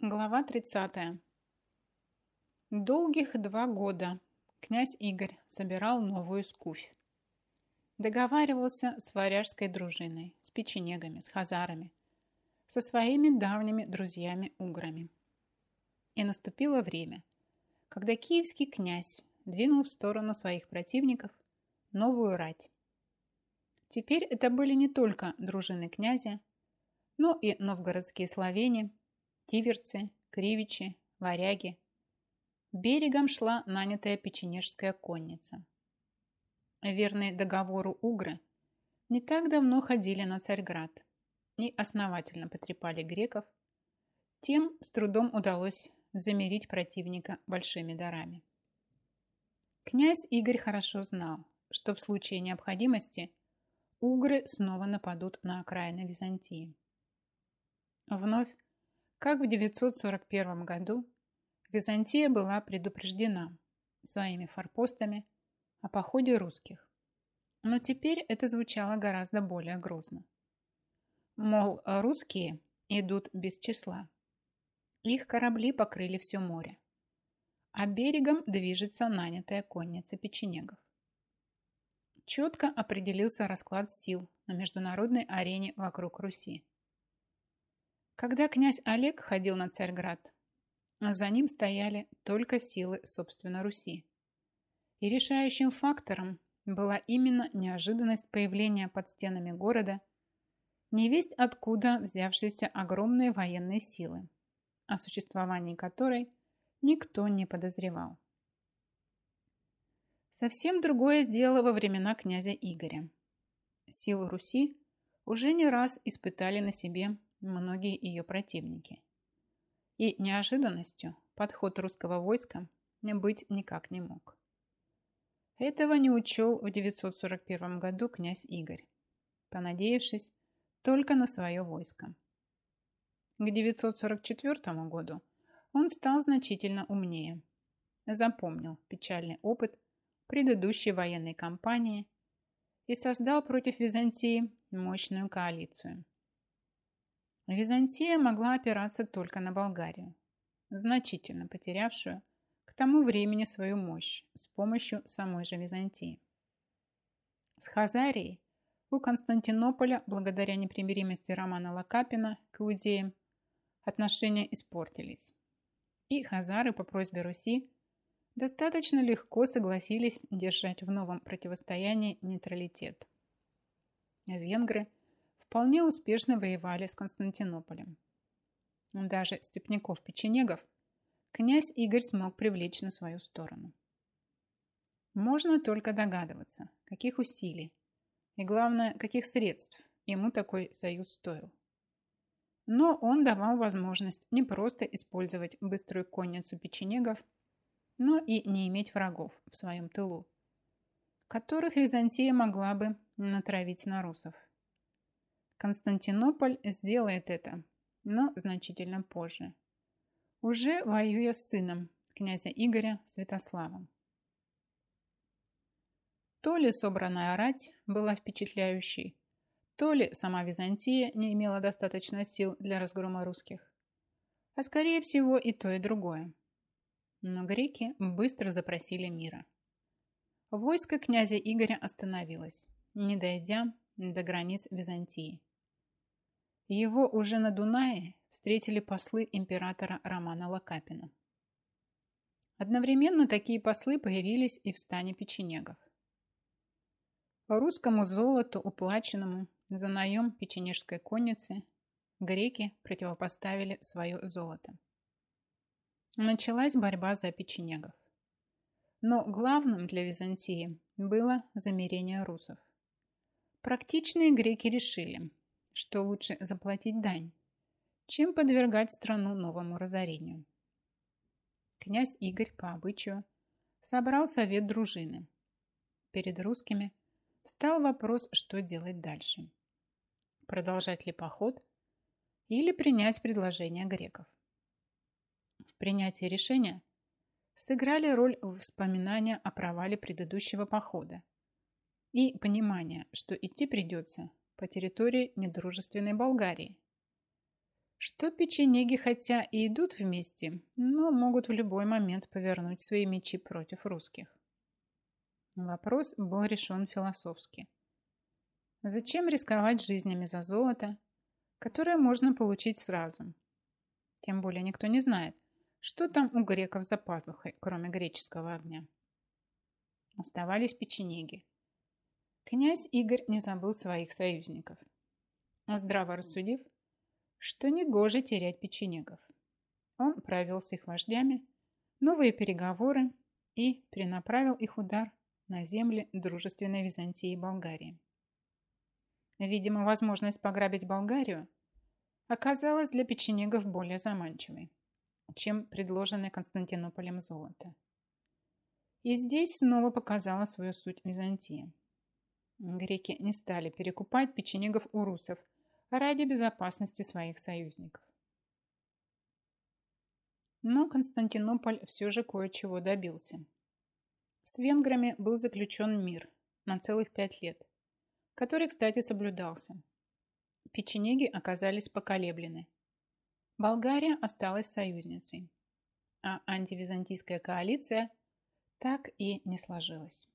Глава 30. Долгих два года князь Игорь собирал новую скуфь. Договаривался с варяжской дружиной, с печенегами, с хазарами, со своими давними друзьями-уграми. И наступило время, когда киевский князь двинул в сторону своих противников новую рать. Теперь это были не только дружины князя, но и новгородские славяне, тиверцы, кривичи, варяги. Берегом шла нанятая печенежская конница. Верные договору угры не так давно ходили на Царьград и основательно потрепали греков. Тем с трудом удалось замерить противника большими дарами. Князь Игорь хорошо знал, что в случае необходимости угры снова нападут на окраины Византии. Вновь как в 941 году Византия была предупреждена своими форпостами о походе русских. Но теперь это звучало гораздо более грозно. Мол, русские идут без числа. Их корабли покрыли все море. А берегом движется нанятая конница печенегов. Четко определился расклад сил на международной арене вокруг Руси. Когда князь Олег ходил на Царьград, за ним стояли только силы, собственно, Руси. И решающим фактором была именно неожиданность появления под стенами города невесть откуда взявшиеся огромные военные силы, о существовании которой никто не подозревал. Совсем другое дело во времена князя Игоря. Силу Руси уже не раз испытали на себе многие ее противники. И неожиданностью подход русского войска быть никак не мог. Этого не учел в 941 году князь Игорь, понадеявшись только на свое войско. К 944 году он стал значительно умнее, запомнил печальный опыт предыдущей военной кампании и создал против Византии мощную коалицию – Византия могла опираться только на Болгарию, значительно потерявшую к тому времени свою мощь с помощью самой же Византии. С Хазарией у Константинополя, благодаря непримиримости Романа Лакапина к иудеям, отношения испортились. И хазары по просьбе Руси достаточно легко согласились держать в новом противостоянии нейтралитет. Венгры – вполне успешно воевали с Константинополем. Даже степняков-печенегов князь Игорь смог привлечь на свою сторону. Можно только догадываться, каких усилий и, главное, каких средств ему такой союз стоил. Но он давал возможность не просто использовать быструю конницу печенегов, но и не иметь врагов в своем тылу, которых Византия могла бы натравить на русов. Константинополь сделает это, но значительно позже. Уже воюя с сыном князя Игоря Святославом. То ли собранная рать была впечатляющей, то ли сама Византия не имела достаточно сил для разгрома русских. А скорее всего и то, и другое. Но греки быстро запросили мира. Войско князя Игоря остановилось, не дойдя до границ Византии. Его уже на Дунае встретили послы императора Романа Лакапина. Одновременно такие послы появились и в стане печенегов. Русскому золоту, уплаченному за наем печенежской конницы, греки противопоставили свое золото. Началась борьба за печенегов. Но главным для Византии было замерение русов. Практичные греки решили, что лучше заплатить дань, чем подвергать страну новому разорению. Князь Игорь по обычаю собрал совет дружины. Перед русскими встал вопрос, что делать дальше. Продолжать ли поход или принять предложение греков. В принятии решения сыграли роль вспоминания о провале предыдущего похода и понимания, что идти придется по территории недружественной Болгарии. что печенеги хотя и идут вместе, но могут в любой момент повернуть свои мечи против русских. Вопрос был решен философски. Зачем рисковать жизнями за золото, которое можно получить сразу? Тем более никто не знает, что там у греков за пазухой, кроме греческого огня. Оставались печенеги. Князь Игорь не забыл своих союзников. Здраво рассудив, что негоже терять печенегов. Он провел с их вождями новые переговоры и перенаправил их удар на земли дружественной Византии и Болгарии. Видимо, возможность пограбить Болгарию оказалась для печенегов более заманчивой, чем предложенное Константинополем золото. И здесь снова показала свою суть Византия. Греки не стали перекупать печенегов у русов ради безопасности своих союзников. Но Константинополь все же кое-чего добился. С венграми был заключен мир на целых пять лет, который, кстати, соблюдался. Печенеги оказались поколеблены. Болгария осталась союзницей, а антивизантийская коалиция так и не сложилась.